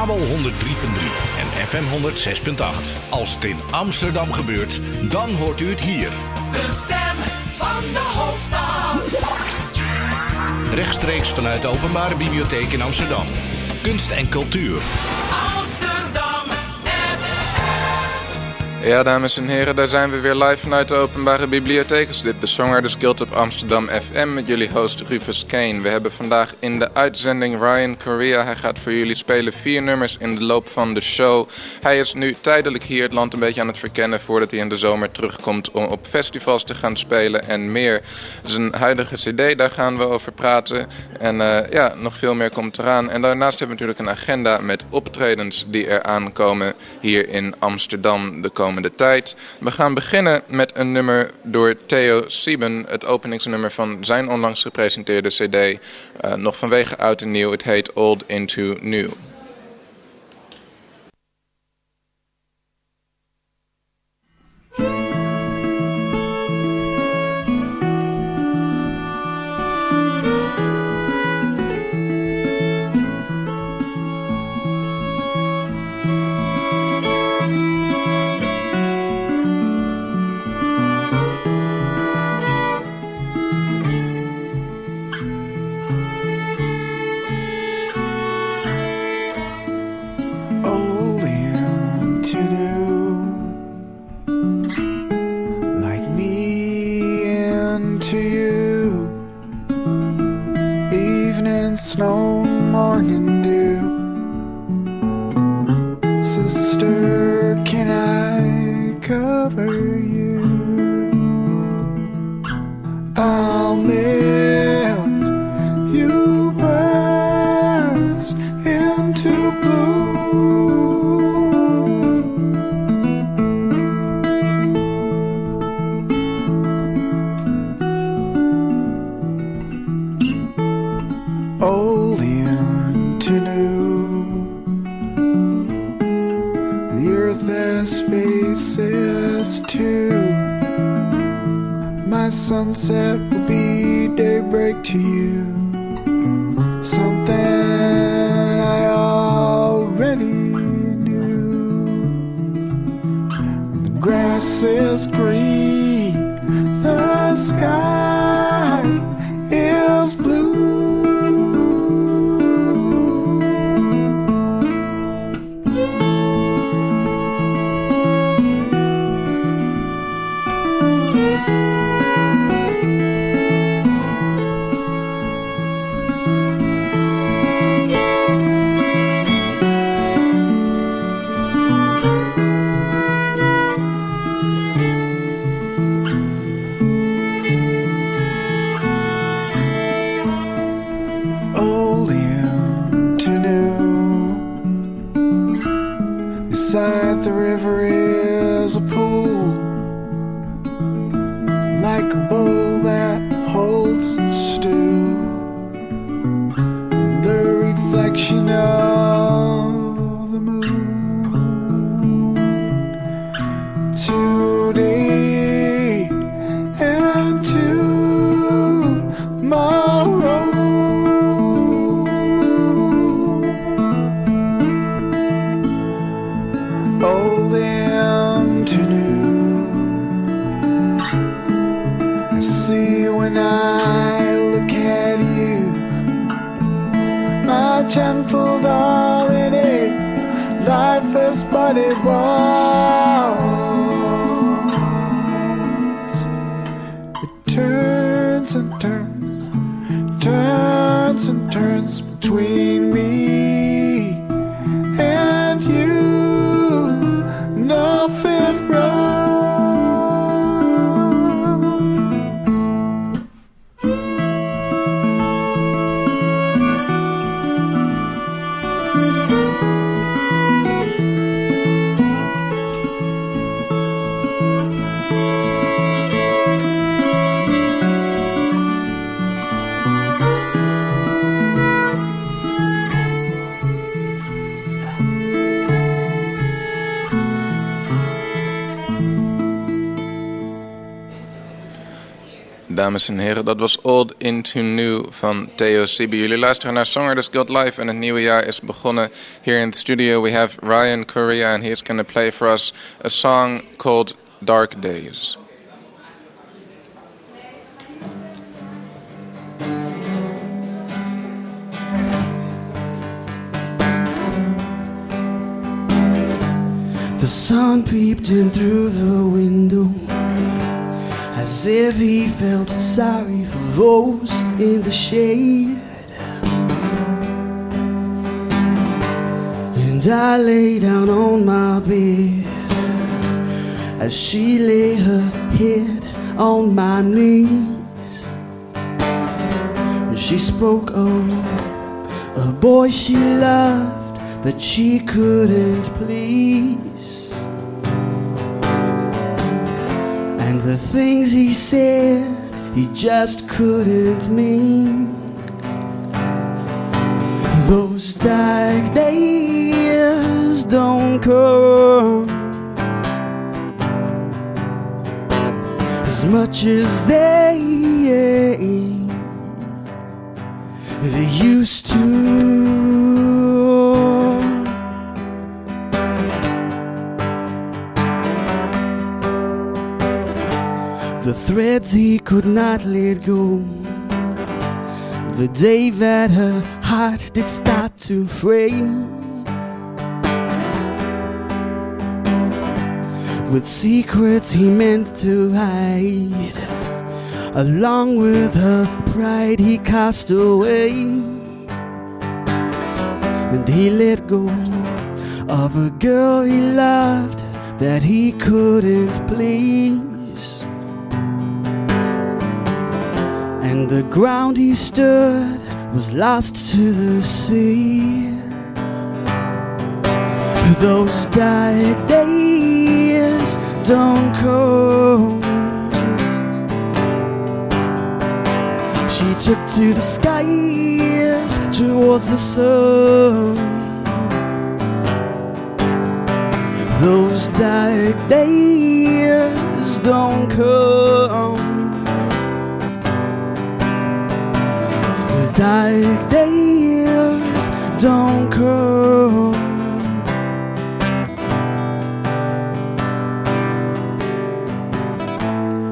kabel 103.3 en FM 106.8. Als het in Amsterdam gebeurt, dan hoort u het hier. De stem van de hoofdstad. Rechtstreeks vanuit de Openbare Bibliotheek in Amsterdam. Kunst en cultuur. Ja, dames en heren, daar zijn we weer live vanuit de Openbare Bibliotheek. Is dit de Songwriters Guild op Amsterdam FM met jullie host Rufus Kane. We hebben vandaag in de uitzending Ryan Correa. Hij gaat voor jullie spelen vier nummers in de loop van de show. Hij is nu tijdelijk hier het land een beetje aan het verkennen voordat hij in de zomer terugkomt om op festivals te gaan spelen en meer. Zijn huidige cd, daar gaan we over praten. En eh, ja, nog veel meer komt eraan. En daarnaast hebben we natuurlijk een agenda met optredens die er aankomen hier in Amsterdam de komende tijd. We gaan beginnen met een nummer door Theo Sieben, het openingsnummer van zijn onlangs gepresenteerde cd. eh, nog vanwege oud en nieuw, het heet Old Into New. Morning sunset will be daybreak to you. Dames en heren. Dat was Old Into New van Theo Sibi. Jullie luisteren naar Songwriters Guild Live en het nieuwe jaar is begonnen. Here in the studio we have Ryan Koriya and he is going to play for us a song called Dark Days. The sun peeped in through the window as if he felt sorry for those in the shade. And I lay down on my bed as she lay her head on my knees. And she spoke of a boy she loved that she couldn't please. The things he said, he just couldn't mean. Those dark days don't come as much as they used to. Threads he could not let go. The day that her heart did start to fray. With secrets he meant to hide. Along with her pride he cast away. And he let go of a girl he loved that he couldn't please. And the ground he stood was lost to the sea. Those dark days don't come. She took to the skies towards the sun. Those dark days don't come. Dark days don't come.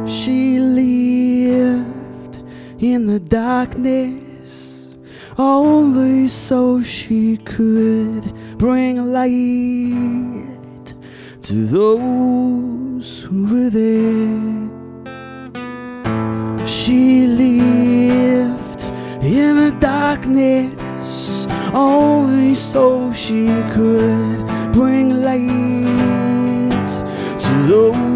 She lived in the darkness only so she could bring light to those who were there. She darkness only so she could bring light to those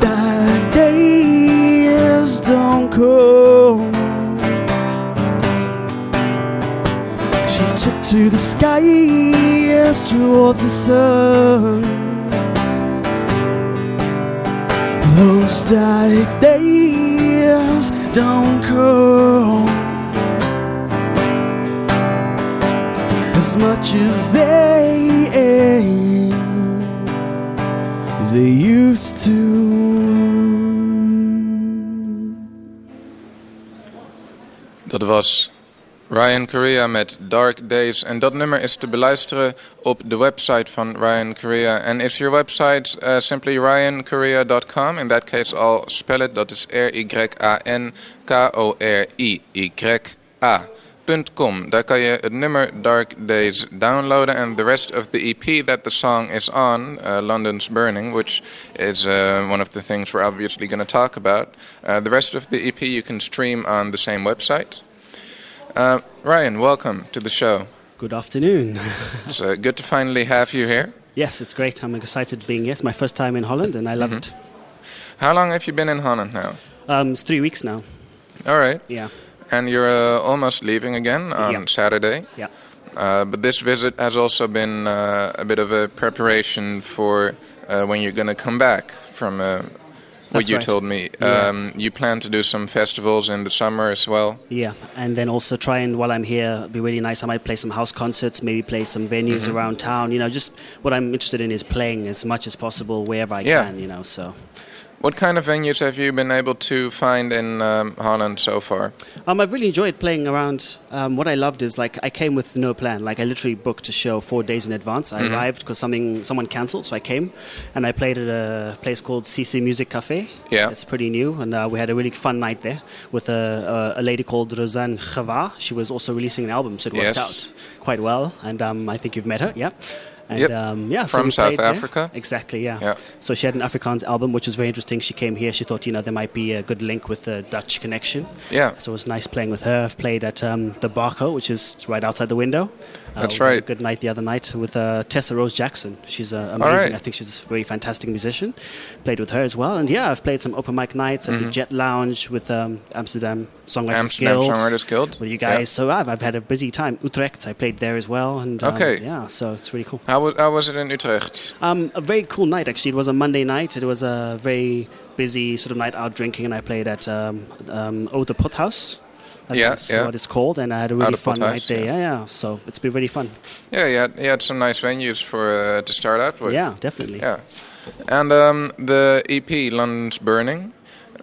dark days don't come. She took to the skies towards the sun. Those dark days don't come as much as they they used to. Dat was Ryan Correa met Dark Days. En dat nummer is te beluisteren op de website van Ryan Correa. En is your website uh, simply ryancorrea.com? In that case, I'll spell it. Dat is R-Y-A-N-K-O-R-I-Y-A. .com. Daar kan je het nummer Dark Days downloaden and the rest of the EP that the song is on, uh, London's Burning, which is uh, one of the things we're obviously going to talk about. The rest of the EP you can stream on the same website. Uh, Ryan, welcome to the show. Good afternoon. It's uh, good to finally have you here. yes, it's great. I'm excited being here. It's my first time in Holland and I love it. How long have you been in Holland now? Um, it's three weeks now. All right. Yeah. And you're uh, almost leaving again on Yeah. Saturday. Yeah. Uh, but this visit has also been uh, a bit of a preparation for uh, when you're going to come back from uh, what you right. told me. Yeah. Um, you plan to do some festivals in the summer as well. Yeah, and then also try and while I'm here, be really nice. I might play some house concerts, maybe play some venues Mm-hmm. around town. You know, just what I'm interested in is playing as much as possible wherever I Yeah. can. You know, so What kind of venues have you been able to find in um, Holland so far? Um, I've really enjoyed playing around. Um, what I loved is like I came with no plan. Like I literally booked a show four days in advance. I Mm-hmm. arrived because something someone cancelled, so I came, and I played at a place called CC Music Cafe. Yeah. it's pretty new, and uh, we had a really fun night there with a, a, a lady called Rosanne Chava. She was also releasing an album, so it worked Yes. out quite well. And um, I think you've met her, yeah. And, Yep. um, yeah, From we South played there. Africa? Exactly, yeah. Yeah. So she had an Afrikaans album, which was very interesting. She came here. She thought, you know, there might be a good link with the Dutch connection. Yeah. So it was nice playing with her. I've played at um, the Barco, which is right outside the window. That's we had a right. Good night the other night with uh, Tessa Rose Jackson. She's uh, amazing. right. I think she's a very fantastic musician. Played with her as well. And yeah, I've played some open mic nights at the Jet Lounge with um, Amsterdam Songwriters Mm-hmm. Amsterdam Guild. Songwriters Guild. With you Yeah. guys. So I've, I've had a busy time. Utrecht, I played there as well. And um, Okay. Yeah, so it's really cool. How, wa- how was it in Utrecht? Um, a very cool night actually. It was a Monday night. It was a very busy sort of night out drinking, and I played at um, um, Oude Pothuys. I Yeah, that's yeah. what it's called, and I had a really fun night there. yeah. Yeah. yeah, So it's been really fun. Yeah, you had, you had some nice venues for uh, to start out with. yeah, definitely. Yeah. And um, the EP, London's Burning,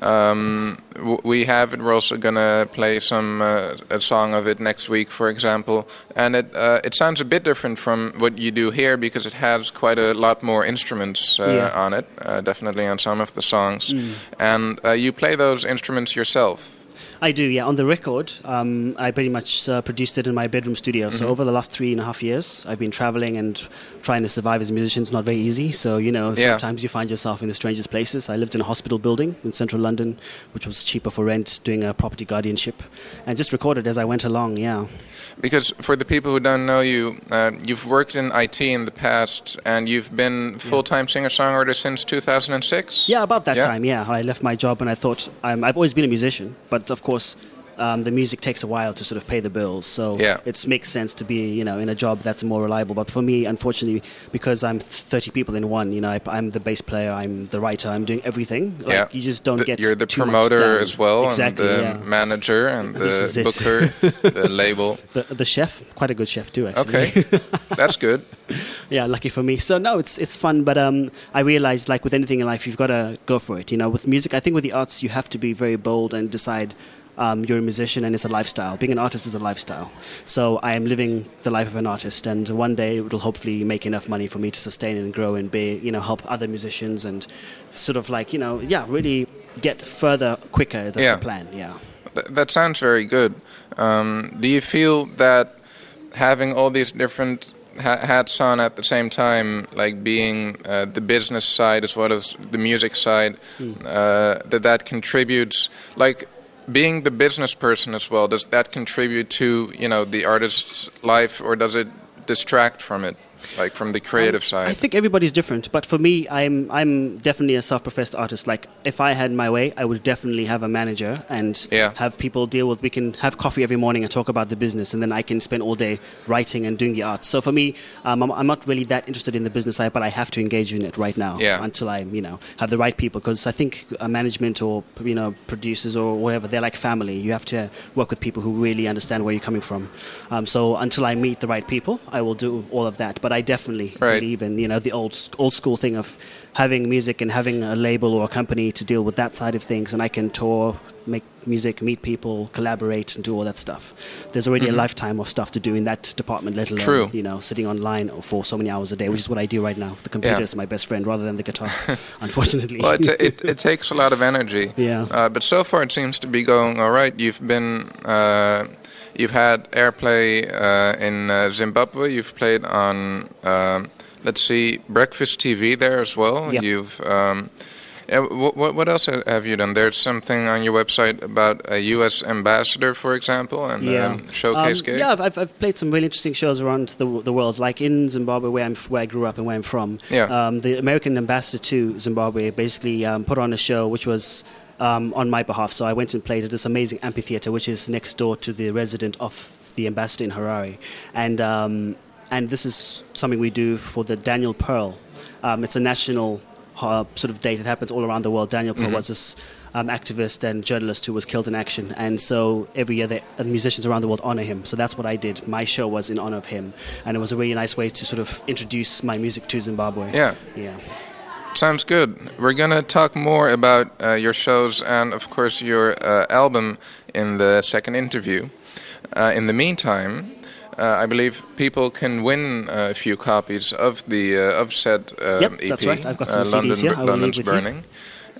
um, we have it. We're also gonna play some uh, a song of it next week, for example. And it uh, it sounds a bit different from what you do here because it has quite a lot more instruments uh, Yeah. on it. Uh, definitely on some of the songs, and uh, you play those instruments yourself. I do, yeah. On the record, um, I pretty much uh, produced it in my bedroom studio. So over the last three and a half years, I've been traveling and trying to survive as a musician. It's not very easy. So you know, Yeah. sometimes you find yourself in the strangest places. I lived in a hospital building in central London, which was cheaper for rent, doing a property guardianship, and just recorded as I went along. Yeah. Because for the people who don't know you, uh, you've worked in IT in the past, and you've been full-time singer-songwriter since 2006. Yeah, about that Yeah. time. Yeah, I left my job and I thought um, I've always been a musician, but of course. Um, the music takes a while to sort of pay the bills, so Yeah. it makes sense to be, you know, in a job that's more reliable. But for me, unfortunately, because I'm 30 people in one, you know, I, I'm the bass player, I'm the writer, I'm doing everything. Like, Yeah. you just don't The- get. You're the promoter as well, Exactly. and the yeah. manager, and the booker, the label. The, the chef, quite a good chef too, actually. Okay, that's good. yeah, lucky for me. So no, it's it's fun, but um, I realized like with anything in life, you've got to go for it. You know, with music, I think with the arts, you have to be very bold and decide. Um, you're a musician and it's a lifestyle. Being an artist is a lifestyle. So I am living the life of an artist, and one day it will hopefully make enough money for me to sustain and grow and be, you know, help other musicians and sort of like, you know, yeah, really get further quicker. That's Yeah. the plan. Yeah. Th- that sounds very good. Um, do you feel that having all these different ha- hats on at the same time, like being uh, the business side as well as the music side, uh, that that contributes, like being the business person as well, does that contribute to you know the artist's life, or does it distract from it, like from the creative Um, I side? think everybody's different, but for me, I'm I'm definitely a self-professed artist. Like, if I had my way, I would definitely have a manager and Yeah. have people deal with. We can have coffee every morning and talk about the business, and then I can spend all day writing and doing the arts. So for me, um, I'm, I'm not really that interested in the business side, but I have to engage in it right now Yeah. until I, you know, have the right people. Because I think uh, management or you know producers or whatever, they're like family. You have to work with people who really understand where you're coming from. Um, so until I meet the right people, I will do all of that. But I definitely Right. believe in you know the old old school thing of having music and having a label or a company to deal with that side of things, and I can tour, make music, meet people, collaborate, and do all that stuff. There's already a lifetime of stuff to do in that department, let alone Mm-hmm. True. you know sitting online for so many hours a day, which is what I do right now. The computer is my best friend rather than the guitar, unfortunately. Well, it, it, it takes a lot of energy. Yeah. Uh, but so far, it seems to be going all right. You've been, uh, you've had airplay uh, in uh, Zimbabwe. You've played on, um, let's see, Breakfast TV there as well. Yeah. You've. Um, yeah, what, what else have you done? There's something on your website about a U.S. ambassador, for example, and um, showcase Um, gig. Yeah, I've, I've, I've played some really interesting shows around the, the world, like in Zimbabwe, where, I'm, where I grew up and where I'm from. Yeah. Um, the American ambassador to Zimbabwe basically um, put on a show which was um, on my behalf. So I went and played at this amazing amphitheater, which is next door to the resident of the ambassador in Harare. And, um, and this is something we do for the Daniel Pearl. Um, it's a national uh, sort of day that happens all around the world. Daniel Pearl was this um, activist and journalist who was killed in action, and so every year the uh, musicians around the world honor him. So that's what I did. My show was in honor of him, and it was a really nice way to sort of introduce my music to Zimbabwe. Yeah. yeah. Sounds good. We're going to talk more about uh, your shows and, of course, your uh, album in the second interview. Uh, in the meantime, uh, I believe people can win a few copies of the uh, of said um, Yep, EP, that's right. I've got some uh, CDs London, here. I will London's leave with you.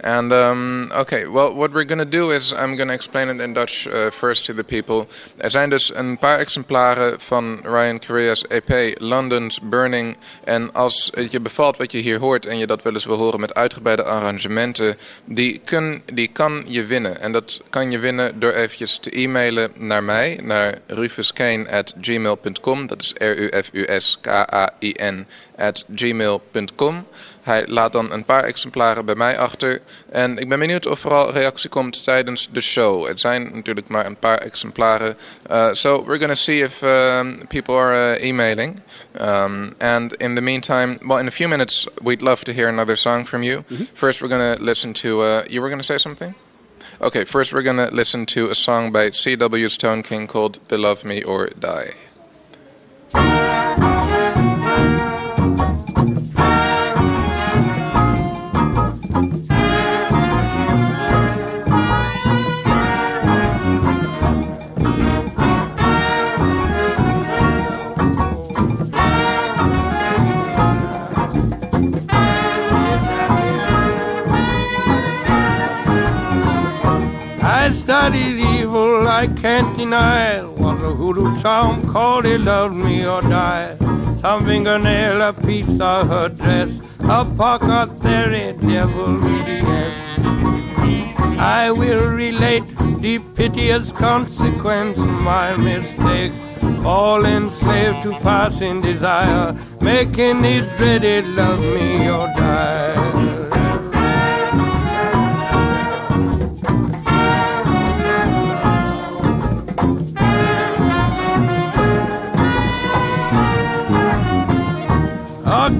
And um, okay, well, what we're going to do is I'm going to explain it in Dutch uh, first to the people. Er zijn dus een paar exemplaren van Ryan Correa's EP London's Burning. En als het je bevalt wat je hier hoort en je dat wel eens wil horen met uitgebreide arrangementen, die, kun, die kan je winnen. En dat kan je winnen door eventjes te e-mailen naar mij, naar rufuskane.gmail.com. Dat is R-U-F-U-S-K-A-I-N at gmail.com. Hij laat dan een paar exemplaren bij mij achter. En ik ben benieuwd of er al reactie komt tijdens de show. Het zijn natuurlijk maar een paar exemplaren. Uh, so we're going to see if um, people are uh, emailing. Um, and in the meantime, well, in a few minutes, we'd love to hear another song from you. First, we're going to listen to. Uh, you were going to say something? Okay, first, we're going to listen to a song by C.W. Stone King called They Love Me or Die. Can't. Was a hoodoo charm called it loved me or die. Some fingernail, a piece of her dress, a pocket theory, devil yes. I will relate the piteous consequence of my mistakes. All enslaved to passing desire, making it dreaded love me or die.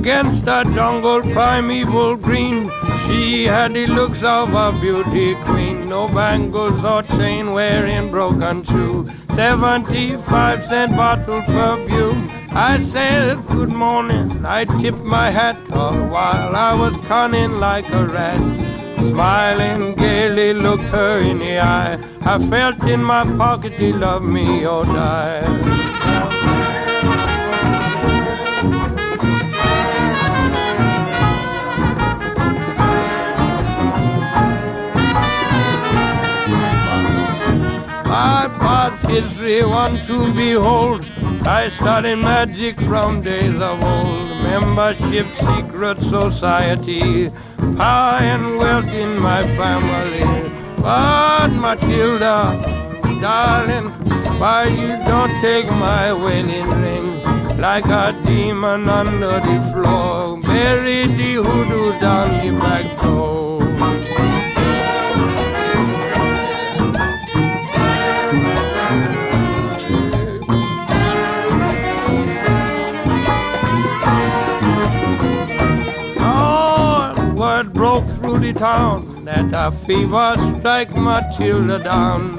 Against the jungle primeval green, she had the looks of a beauty queen. No bangles or chain wearing broken shoe. Seventy-five cent bottle perfume. I said good morning. I tipped my hat all while I was cunning like a rat. Smiling gaily, looked her in the eye. I felt in my pocket, he loved me or die. My past history, one to behold. I studied magic from days of old. Membership, secret society, power and wealth in my family. But Matilda, darling, why you don't take my wedding ring? Like a demon under the floor, bury the hoodoo down the back door. The town that a fever strike Matilda down.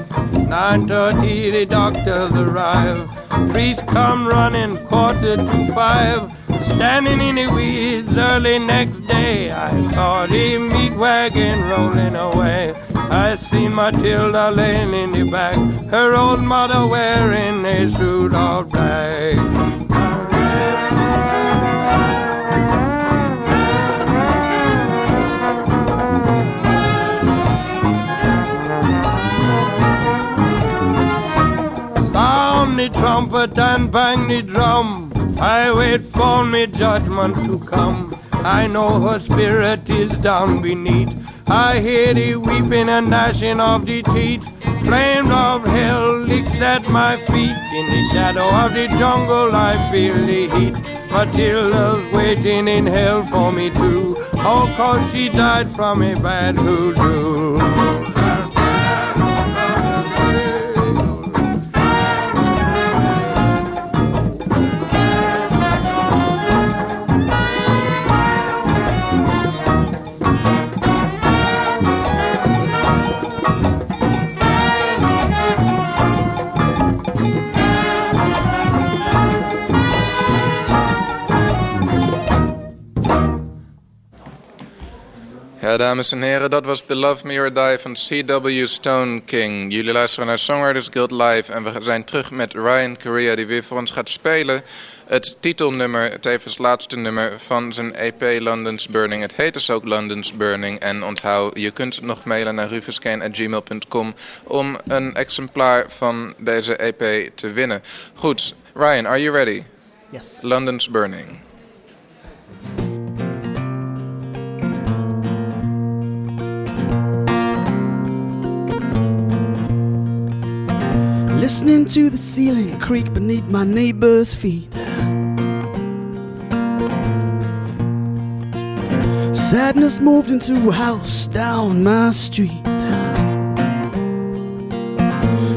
9.30 the doctors arrive. Priest come running quarter to five. Standing in the weeds early next day, I saw the meat wagon rolling away. I seen Matilda laying in the back, her old mother wearing a suit of black. Trumpet and bang the drum. I wait for me judgment to come. I know her spirit is down beneath. I hear the weeping and gnashing of the teeth. Flames of hell licks at my feet. In the shadow of the jungle I feel the heat. Matilda's waiting in hell for me too. Oh, cause she died from a bad hoodoo. Ja, dames en heren, dat was The Love Me or Die van C.W. Stone King. Jullie luisteren naar Songwriters Guild Live en we zijn terug met Ryan Correa die weer voor ons gaat spelen. Het titelnummer, tevens laatste nummer van zijn EP London's Burning. Het heet dus ook London's Burning. En onthoud, je kunt nog mailen naar rufuscane.gmail.com om een exemplaar van deze EP te winnen. Goed, Ryan, are you ready? Yes. London's Burning. Listening to the ceiling creak beneath my neighbor's feet. Sadness moved into a house down my street.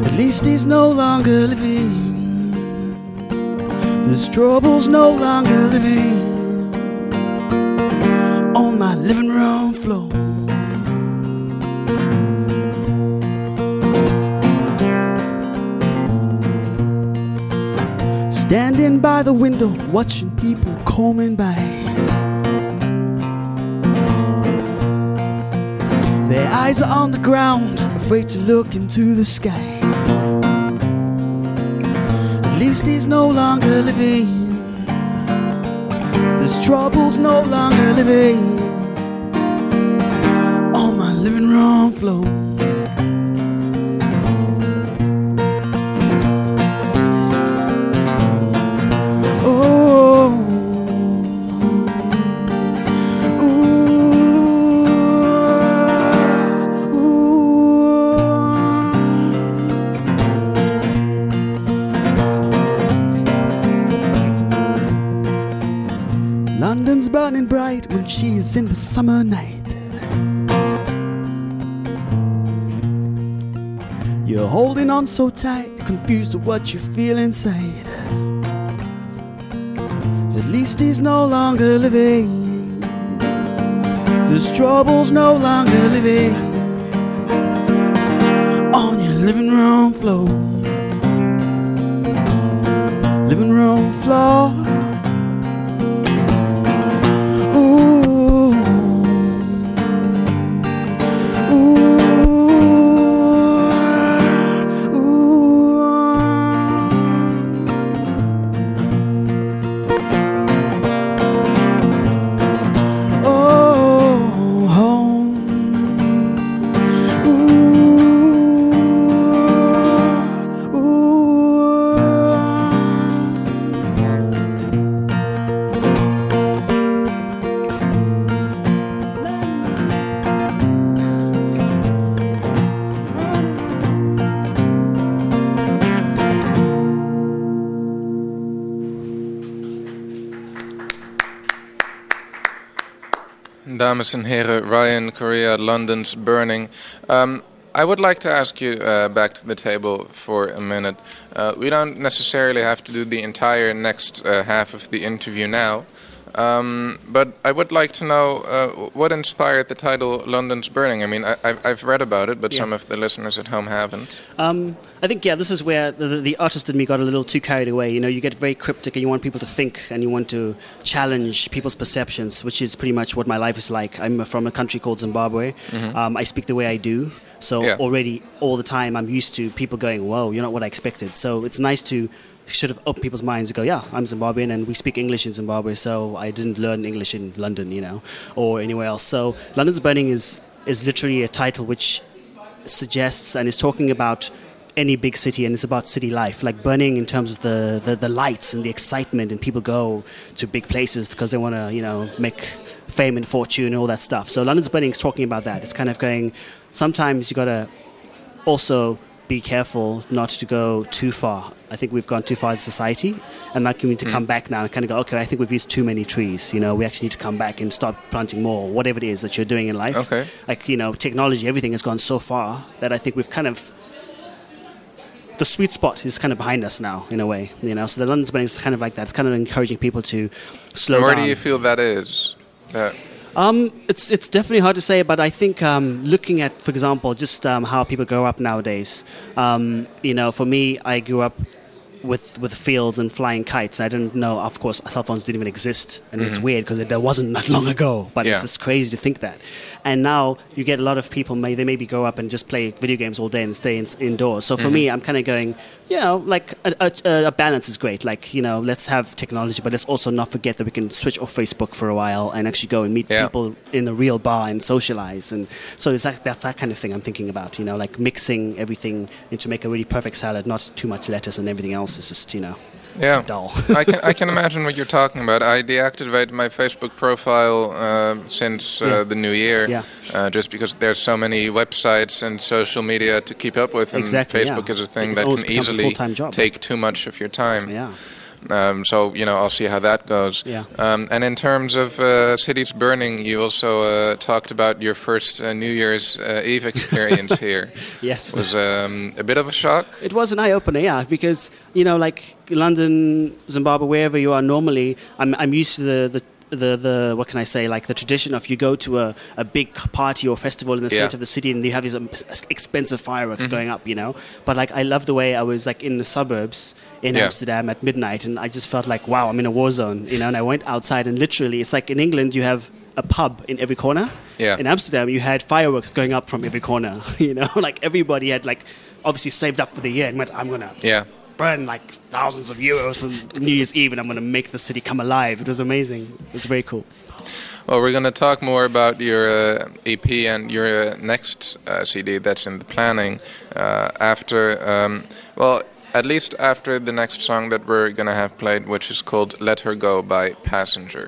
At least he's no longer living. There's troubles no longer living on my living room floor. Standing by the window, watching people coming by. Their eyes are on the ground, afraid to look into the sky. At least he's no longer living. There's troubles no longer living on my living room floor. Is in the summer night. You're holding on so tight, confused of what you feel inside. At least he's no longer living. There's troubles no longer living on your living room floor. Dames en heren, Ryan Koriya, London's Burning. Um, I would like to ask you uh, back to the table for a minute. Uh, we don't necessarily have to do the entire next uh, half of the interview now, um, but I would like to know uh, what inspired the title London's Burning. I mean, I, I've, I've read about it, but Yeah. some of the listeners at home haven't. Um, I think yeah, this is where the, the, artist in me got a little too carried away. You know, you get very cryptic and you want people to think and you want to challenge people's perceptions, which is pretty much what my life is like. I'm from a country called Zimbabwe. Um, I speak the way I do, so Yeah. already all the time I'm used to people going, "Whoa, you're not what I expected." So it's nice to sort of open people's minds and go, "Yeah, I'm Zimbabwean and we speak English in Zimbabwe, so I didn't learn English in London, you know, or anywhere else." So London's Burning is is literally a title which suggests and is talking about any big city and it's about city life like burning in terms of the, the, the lights and the excitement and people go to big places because they want to you know make fame and fortune and all that stuff so london's burning is talking about that it's kind of going sometimes you got to also be careful not to go too far. I think we've gone too far as a society, and like we need to hmm. come back now and kind of go, okay, I think we've used too many trees. You know, we actually need to come back and start planting more, whatever it is that you're doing in life. Okay. Like you know, technology, everything has gone so far that I think we've kind of the sweet spot is kind of behind us now in a way. You know, so the London Burning is kind of like that. It's kind of encouraging people to slow Where down. do you feel that is? That Um, it's it's definitely hard to say, but I think um, looking at, for example, just um, how people grow up nowadays. Um, you know, for me, I grew up with with fields and flying kites. I didn't know, of course, cell phones didn't even exist, and it's weird because there wasn't that long ago. But Yeah. it's just crazy to think that. And now you get a lot of people may they maybe grow up and just play video games all day and stay in, indoors. So for Mm-hmm. me, I'm kind of going, you know, like a, a, a balance is great. Like you know, let's have technology, but let's also not forget that we can switch off Facebook for a while and actually go and meet Yeah. people in a real bar and socialize. And so it's that, that's that kind of thing I'm thinking about. You know, like mixing everything and to make a really perfect salad, not too much lettuce and everything else is just you know Yeah. dull. I can I can imagine what you're talking about. I deactivated my Facebook profile um since uh, Yeah. the new year, Yeah. uh, just because there's so many websites and social media to keep up with, and Exactly, Facebook yeah. is a thing It's that can easily take too much of your time. yeah. Um, so you know, I'll see how that goes. Yeah. Um, and in terms of uh, cities burning, you also uh, talked about your first uh, New Year's uh, Eve experience here. Yes. it Was um, a bit of a shock. It was an eye opener, yeah, because you know, like London, Zimbabwe, wherever you are normally, I'm I'm used to the. the the, the what can I say like the tradition of you go to a, a big party or festival in the Yeah. center of the city and you have these um, expensive fireworks going up you know but like I love the way I was like in the suburbs in Yeah. Amsterdam at midnight and I just felt like wow I'm in a war zone you know and I went outside and literally it's like in England you have a pub in every corner Yeah. in Amsterdam you had fireworks going up from every corner you know like everybody had like obviously saved up for the year and went I'm gonna Yeah. Burn like thousands of euros on New Year's Eve, and I'm going to make the city come alive. It was amazing. It was very cool. Well, we're going to talk more about your uh, EP and your uh, next uh, CD that's in the planning uh, after, um, well, at least after the next song that we're going to have played, which is called Let Her Go by Passenger.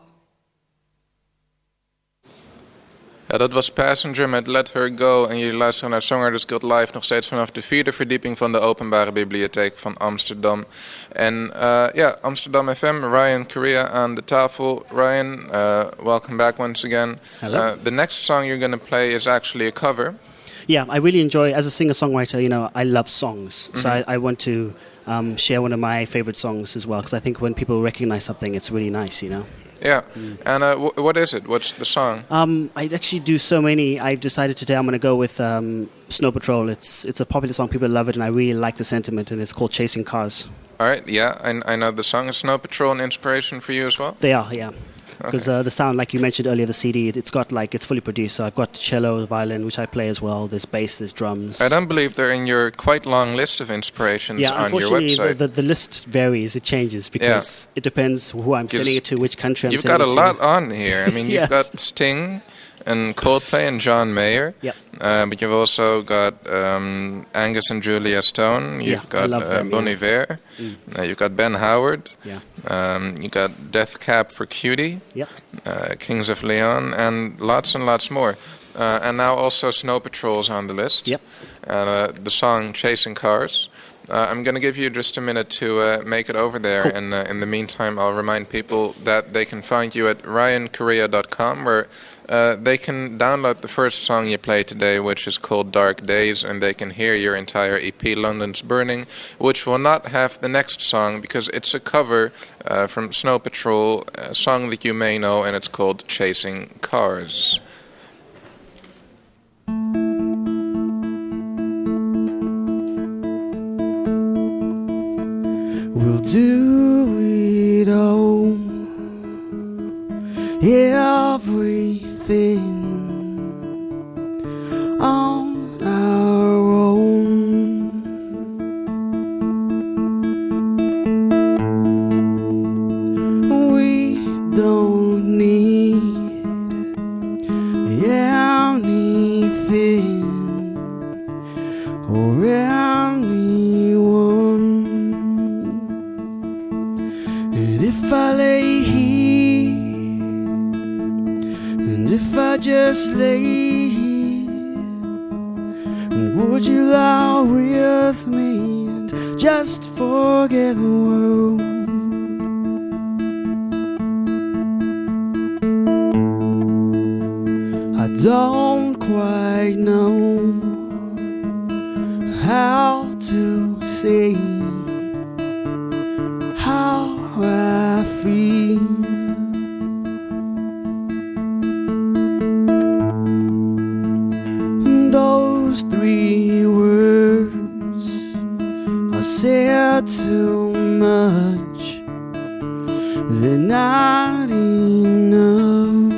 Ja, dat was Passenger met Let Her Go. En jullie luisteren naar Songwriters Guild Live nog steeds vanaf de vierde verdieping van de Openbare Bibliotheek van Amsterdam. En uh, ja, Amsterdam FM, Ryan Koriya aan de tafel. Ryan, uh, welcome back once again. Hello. Uh, the next song you're going to play is actually a cover. Yeah, I really enjoy as a singer-songwriter. You know, I love songs, so Mhm. I, I want to um, share one of my favorite songs as well. Because I think when people recognize something, it's really nice. You know. Yeah, and uh, w- what is it? What's the song? Um, I actually do so many. I've decided today I'm going to go with um, Snow Patrol. It's it's a popular song. People love it, and I really like the sentiment. And it's called Chasing Cars. All right, yeah, I, I know the song. Is Snow Patrol an inspiration for you as well? They are, yeah. Because uh, the sound, like you mentioned earlier, the CD, it- it's got like it's fully produced. So I've got cello, violin, which I play as well. There's bass, there's drums. I don't believe they're in your quite long list of inspirations yeah, on your website. the, the, the list varies. It changes because it depends who I'm Gives- sending it to, which country I'm sending it to. You've got a lot on here. I mean, you've got Sting and Coldplay and John Mayer. Yep. Uh, but you've also got um, Angus and Julia Stone. You've Yeah, I got uh, Bon yeah. Iver. Mm. Uh, you've got Ben Howard. Yeah. Um, you got Death Cab for Cutie. Yep. Uh, Kings of Leon, and lots and lots more. Uh, and now also Snow Patrol's on the list. Yep. Uh, the song Chasing Cars. Uh, I'm going to give you just a minute to uh, make it over there. And uh, in the meantime, I'll remind people that they can find you at ryankoriya.com where uh, they can download the first song you play today, which is called Dark Days, and they can hear your entire EP, London's Burning, which will not have the next song because it's a cover uh, from Snow Patrol, a song that you may know, and it's called Chasing Cars. We'll do it all. Everything on oh. Lay and would you lie with me and just forget the world? I don't quite know how to say how I too much. They're not enough.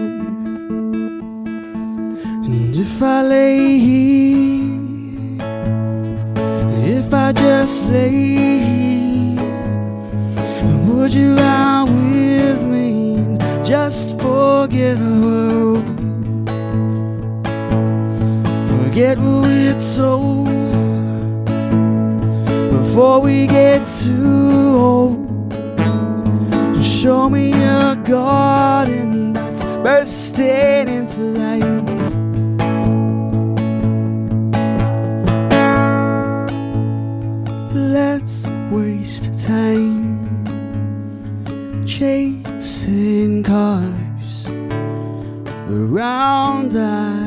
And if I lay here, if I just lay here, would you lie with me and just forget the world? Forget what we're told before we get too old. Show me a garden that's bursting into life. Let's waste time chasing cars around our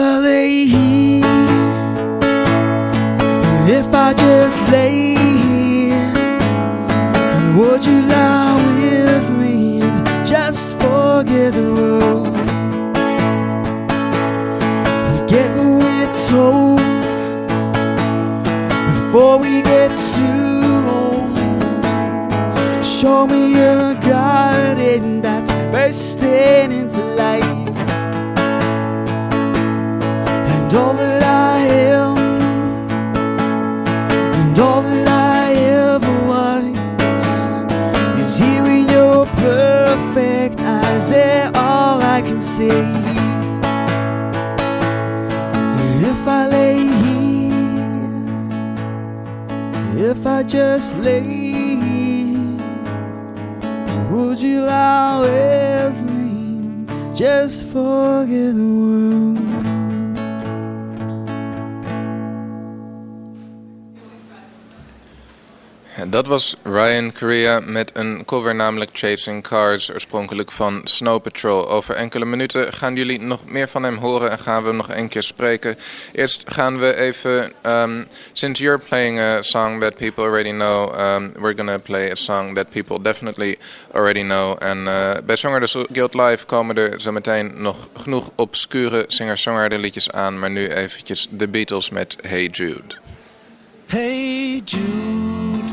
lay here, if I just lay here, and would you lie with me and just forget the world? Get what we're told before we get too old. Show me a garden that's bursting into life, If I lay here, if I just lay would you lie with me? Just forget the world. Dat was Ryan Correa met een cover namelijk Chasing Cars, oorspronkelijk van Snow Patrol. Over enkele minuten gaan jullie nog meer van hem horen en gaan we hem nog een keer spreken. Eerst gaan we even, um, since you're playing a song that people already know, um, we're gonna play a song that people definitely already know. En uh, bij Songwriters Guild Live komen er zo meteen nog genoeg obscure singer-songwriter liedjes aan, maar nu eventjes The Beatles met Hey Jude. Hey Jude,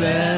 It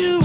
you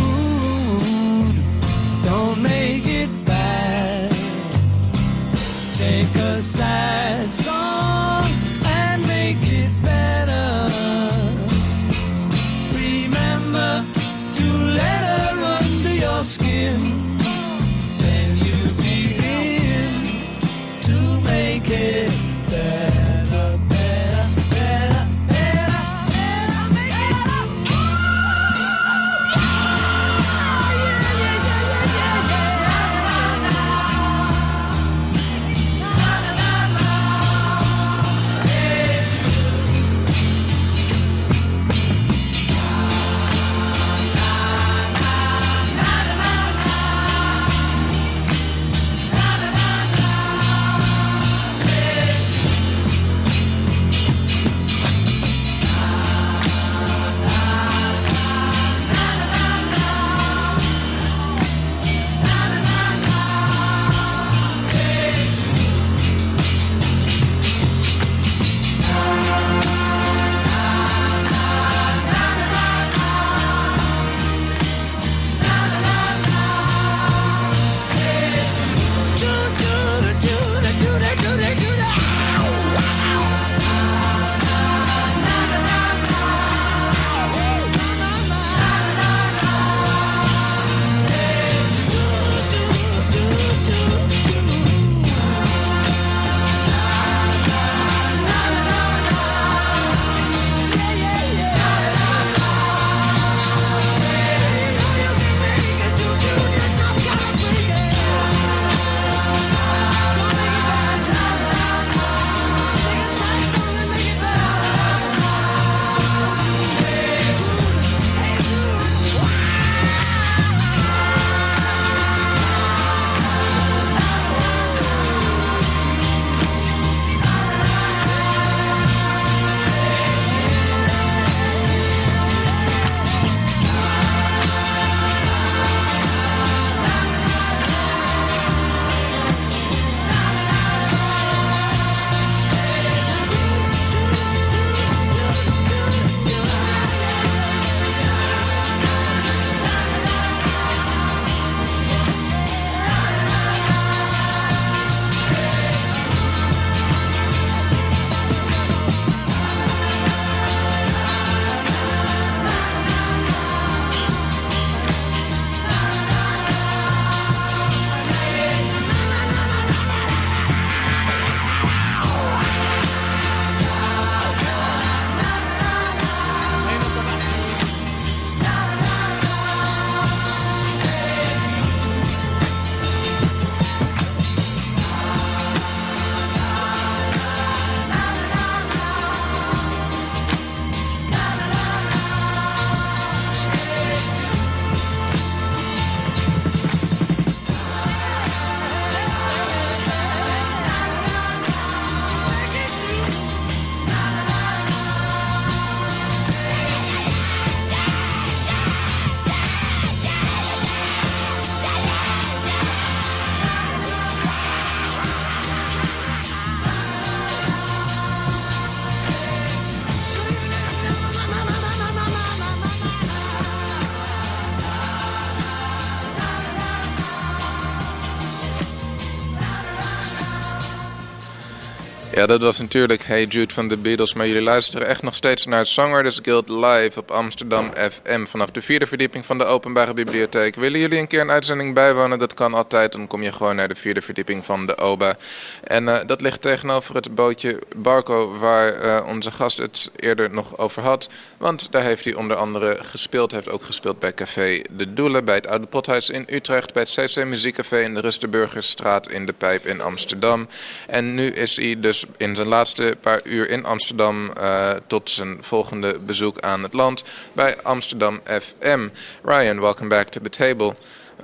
Ja, dat was natuurlijk Hey Jude van de Beatles. Maar jullie luisteren echt nog steeds naar het Songwriters Guild live op Amsterdam FM. Vanaf de vierde verdieping van de Openbare Bibliotheek. Willen jullie een keer een uitzending bijwonen? Dat kan altijd. Dan kom je gewoon naar de vierde verdieping van de OBA. En uh, dat ligt tegenover het bootje Barco, waar uh, onze gast het eerder nog over had. Want daar heeft hij onder andere gespeeld. Heeft ook gespeeld bij Café De Doelen, bij het Oude Pothuis in Utrecht, bij het CC Muziekcafé in de Rustenburgerstraat in de Pijp in Amsterdam. En nu is hij dus in zijn laatste paar uur in Amsterdam uh, tot zijn volgende bezoek aan het land bij Amsterdam FM. Ryan, welcome back to the table.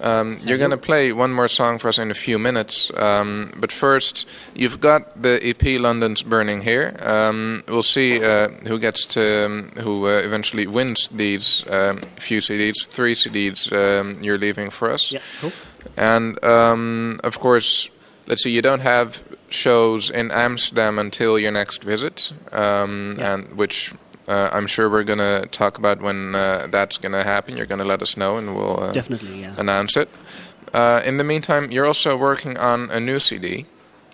Um, you're going to play one more song for us in a few minutes. Um, but first, you've got the EP London's Burning here. Um, we'll see uh, who gets to, um, who uh, eventually wins these um, few CDs, three CDs um, you're leaving for us. Yeah, cool. And of course, let's see, you don't have shows in Amsterdam until your next visit, um, yeah. and which uh, I'm sure we're going to talk about when uh, that's going to happen. You're going to let us know, and we'll uh, definitely yeah. announce it. Uh, in the meantime, you're also working on a new CD.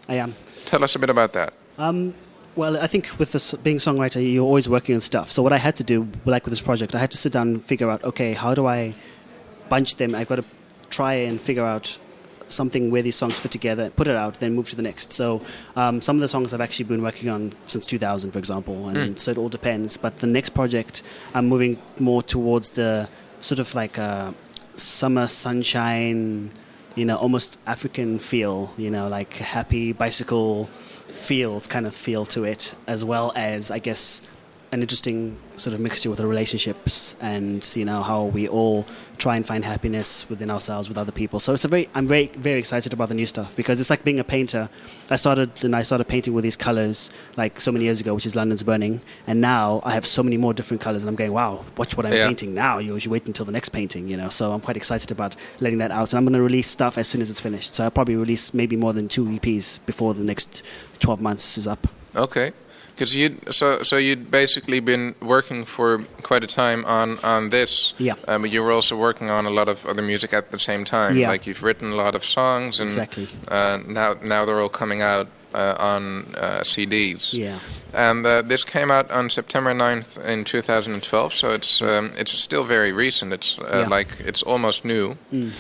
I am. Tell us a bit about that. Um, well, I think with this, being songwriter, you're always working on stuff. So what I had to do, like with this project, I had to sit down and figure out, okay, how do I bunch them? I've got to try and figure out something where these songs fit together, put it out, then move to the next. So um, some of the songs I've actually been working on since 2000, for example, and mm. so it all depends. But the next project, I'm moving more towards the sort of like a summer sunshine, you know, almost African feel, you know, like happy bicycle feels kind of feel to it, as well as I guess an interesting sort of mixture with the relationships and you know how we all try and find happiness within ourselves with other people. So it's a very I'm very very excited about the new stuff because it's like being a painter. I started and I started painting with these colors like so many years ago, which is London's Burning, and now I have so many more different colors, and I'm going wow, watch what I'm yeah. painting now. You usually wait until the next painting, you know. So I'm quite excited about letting that out, and I'm going to release stuff as soon as it's finished. So I'll probably release maybe more than two EPs before the next 12 months is up. Okay. Because you so so you'd basically been working for quite a time on on this. Yeah. Um, but you were also working on a lot of other music at the same time. Yeah. Like you've written a lot of songs, and exactly. Uh, now now they're all coming out uh, on uh, CDs. Yeah. And uh, this came out on September 9th in 2012, so it's um, it's still very recent. It's uh, Yeah. like it's almost new. Mm.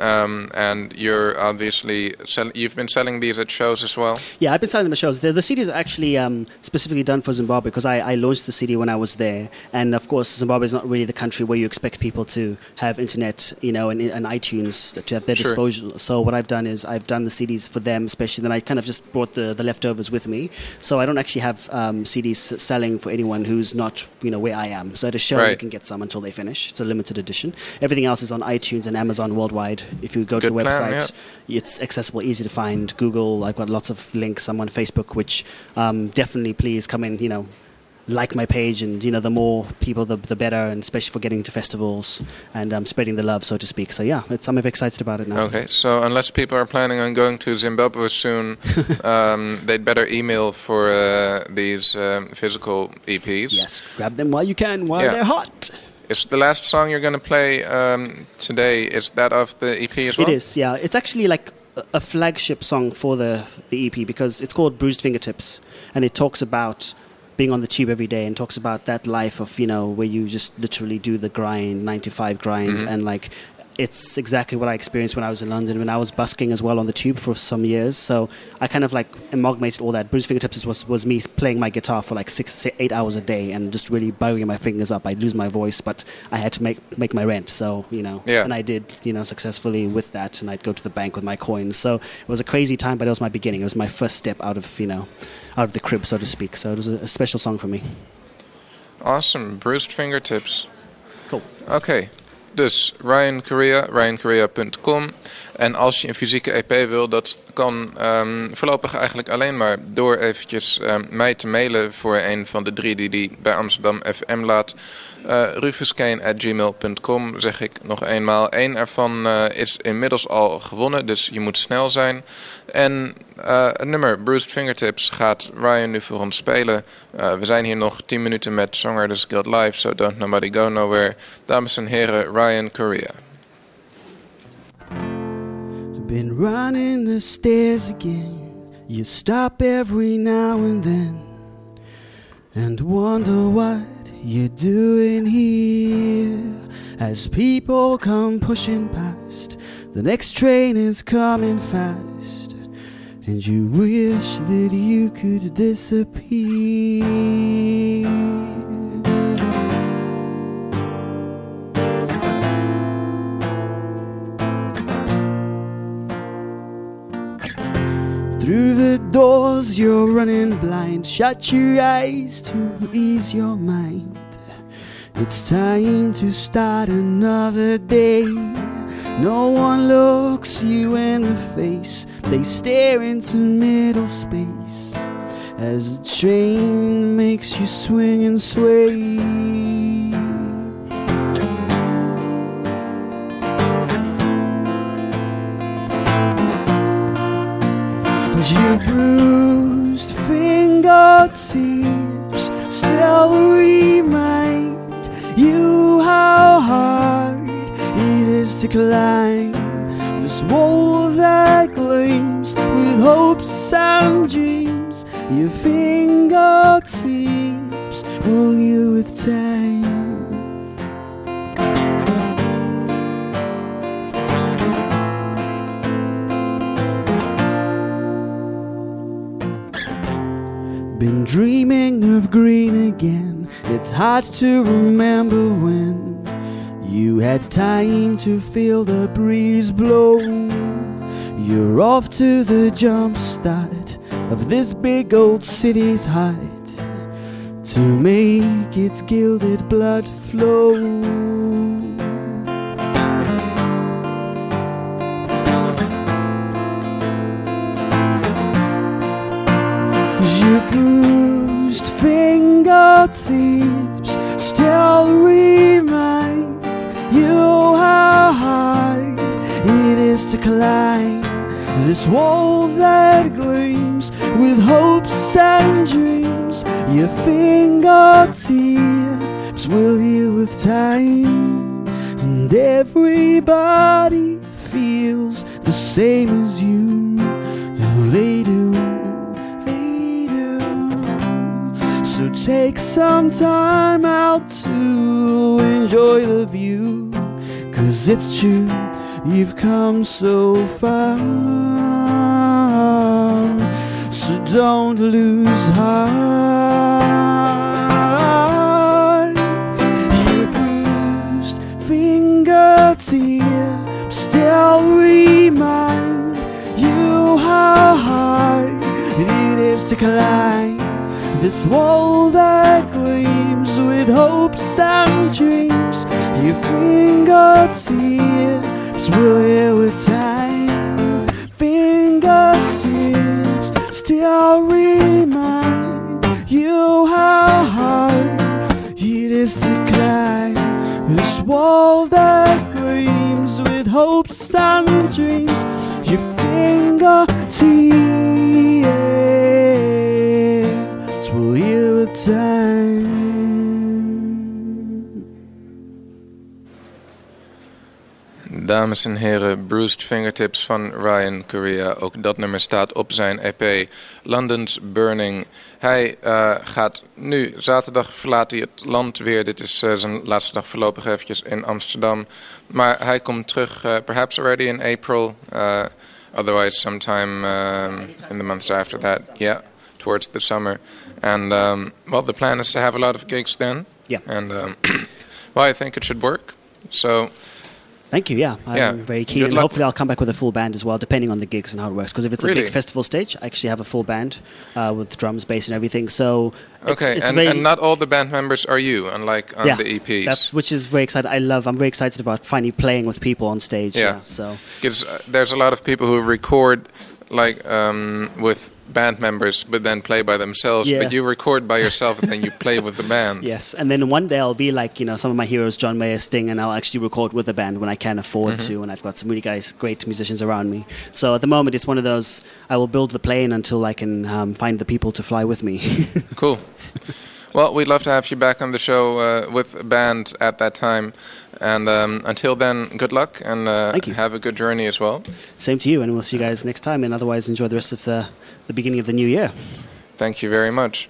Um, and you're obviously sell- you've been selling these at shows as well. Yeah, I've been selling them at shows. The, the CDs are actually um, specifically done for Zimbabwe because I, I launched the CD when I was there, and of course Zimbabwe is not really the country where you expect people to have internet, you know, and, and iTunes to have their Sure. disposal. So what I've done is I've done the CDs for them, especially. Then I kind of just brought the, the leftovers with me, so I don't actually have um, CDs selling for anyone who's not, you know, where I am. So at a show you Right. can get some until they finish. It's a limited edition. Everything else is on iTunes and Amazon worldwide. If you go to Good the plan, website, it's accessible, easy to find. Google, I've got lots of links. I'm on Facebook, which um, definitely please come in, you know, like my page, and you know, the more people, the, the better, and especially for getting to festivals and um, spreading the love, so to speak. So yeah, it's, I'm excited about it now. Okay, so unless people are planning on going to Zimbabwe soon, um, they'd better email for uh, these um, physical EPs. Yes, grab them while you can, while Yeah. they're hot. Is the last song you're going to play um, today? Is that of the EP as well? It is, yeah. It's actually like a- flagship song for the the EP because it's called Bruised Fingertips, and it talks about being on the tube every day and talks about that life of you know where you just literally do the grind, nine to five grind, Mhm. and like. It's exactly what I experienced when I was in London, when I was busking as well on the tube for some years. So I kind of like amalgamated all that. Bruised Fingertips was, was me playing my guitar for like six, eight hours a day and just really burying my fingers up. I'd lose my voice, but I had to make make my rent. So you know, Yeah. and I did, you know, successfully with that. And I'd go to the bank with my coins. So it was a crazy time, but it was my beginning. It was my first step out of, you know, out of the crib, so to speak. So it was a, a special song for me. Awesome, bruised fingertips. Cool. Oké, dus Ryan Korea. En als je een fysieke EP wil, dat kan ehm, voorlopig eigenlijk alleen maar door eventjes ehm, mij te mailen voor een van de drie die die bij Amsterdam FM laat. Uh, rufuskane.gmail.com zeg ik nog eenmaal. Eén ervan eh, is inmiddels al gewonnen, dus je moet snel zijn. En eh, het nummer Bruised Fingertips gaat Ryan nu voor ons spelen. Eh, we zijn hier nog 10 minuten met Songwriters Guild Live, so don't nobody go nowhere. Dames en heren, Ryan Korea. Been running the stairs again. You stop every now and then and wonder what you're doing here. As people come pushing past, the next train is coming fast, and you wish that you could disappear. The doors, you're running blind. Shut your eyes to ease your mind. It's time to start another day. No one looks you in the face. They stare into middle space as the train makes you swing and sway. Your bruised fingertips still remind you how hard it is to climb this wall that gleams with hopes and dreams. Your fingertips will heal with time. Been dreaming of green again. It's hard to remember when you had time to feel the breeze blow. You're off to the jump start of this big old city's height to make its gilded blood flow. Your bruised fingertips still remind you how hard it is to climb this wall that gleams with hopes and dreams. Your fingertips will heal with time, and everybody feels the same as you. Take some time out to enjoy the view. Cause it's true, you've come so far. So don't lose heart. Your bruised fingertips still remind you how hard it is to climb this wall that gleams with hopes and dreams. Your fingertips will heal with time. Fingertips still remind you how hard it is to climb this wall that gleams with hopes and dreams. Your fingertips Dames en heren, Bruised Fingertips van Ryan Correa. Ook dat nummer staat op zijn EP London's Burning. Hij eh, gaat nu, zaterdag verlaat hij het land weer. Dit is eh, zijn laatste dag voorlopig eventjes in Amsterdam. Maar hij komt terug, eh, perhaps already in April. uh, otherwise sometime in the months after that. Yeah, towards the summer. And um, well, the plan is to have a lot of gigs then. Yeah. And um, well, I think it should work. So Thank you. Yeah, I'm Yeah. very keen, Good and hopefully I'll come back with a full band as well, depending on the gigs and how it works. Because if it's a big festival stage, I actually have a full band uh, with drums, bass, and everything. So it's, okay, it's and, and not all the band members are you, unlike on yeah, the EPs. That's which is very exciting. I love. I'm very excited about finally playing with people on stage. Yeah. so Because uh, there's a lot of people who record like um, with band members, but then play by themselves. Yeah. But you record by yourself and then you play with the band. yes, and then one day I'll be like you know some of my heroes, John Mayer, Sting, and I'll actually record with the band when I can afford Mm-hmm. to, and I've got some really guys, great musicians around me. So at the moment, it's one of those. I will build the plane until I can um, find the people to fly with me. Cool. Well, we'd love to have you back on the show uh, with a band at that time. And um, until then, good luck and uh, Thank you. have a good journey as well. Same to you, and we'll see you guys next time. And otherwise, enjoy the rest of the, the beginning of the new year. Thank you very much.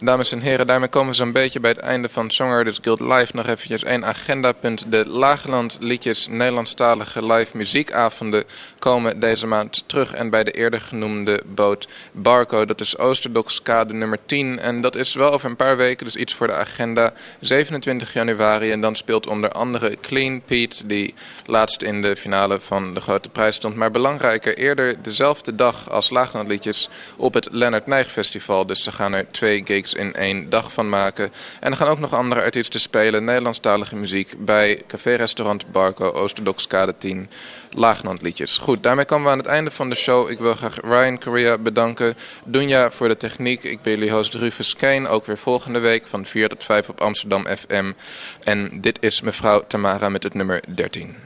Dames en heren, daarmee komen we zo'n beetje bij het einde van Songwriters Guild Live. Nog eventjes één agendapunt. De Laagland liedjes Nederlandstalige live muziekavonden komen deze maand terug. En bij de eerder genoemde boot Barco, dat is Oosterdokskade nummer 10. En dat is wel over een paar weken, dus iets voor de agenda. 27 januari en dan speelt onder andere Clean Pete, die laatst in de finale van de Grote Prijs stond. Maar belangrijker, eerder dezelfde dag als Laaglandliedjes op het Leonard Nijg Festival. Dus ze gaan er twee gigs in één dag van maken. En er gaan ook nog andere artiesten spelen, Nederlandstalige muziek, bij café-restaurant Barco, Oosterdokskade 10, Laaglandliedjes. Goed, daarmee komen we aan het einde van de show. Ik wil graag Ryan Correa bedanken, Dunja voor de techniek. Ik ben jullie host Rufus ook weer volgende week van 4 tot 5 op Amsterdam FM. En dit is mevrouw Tamara met het nummer 13.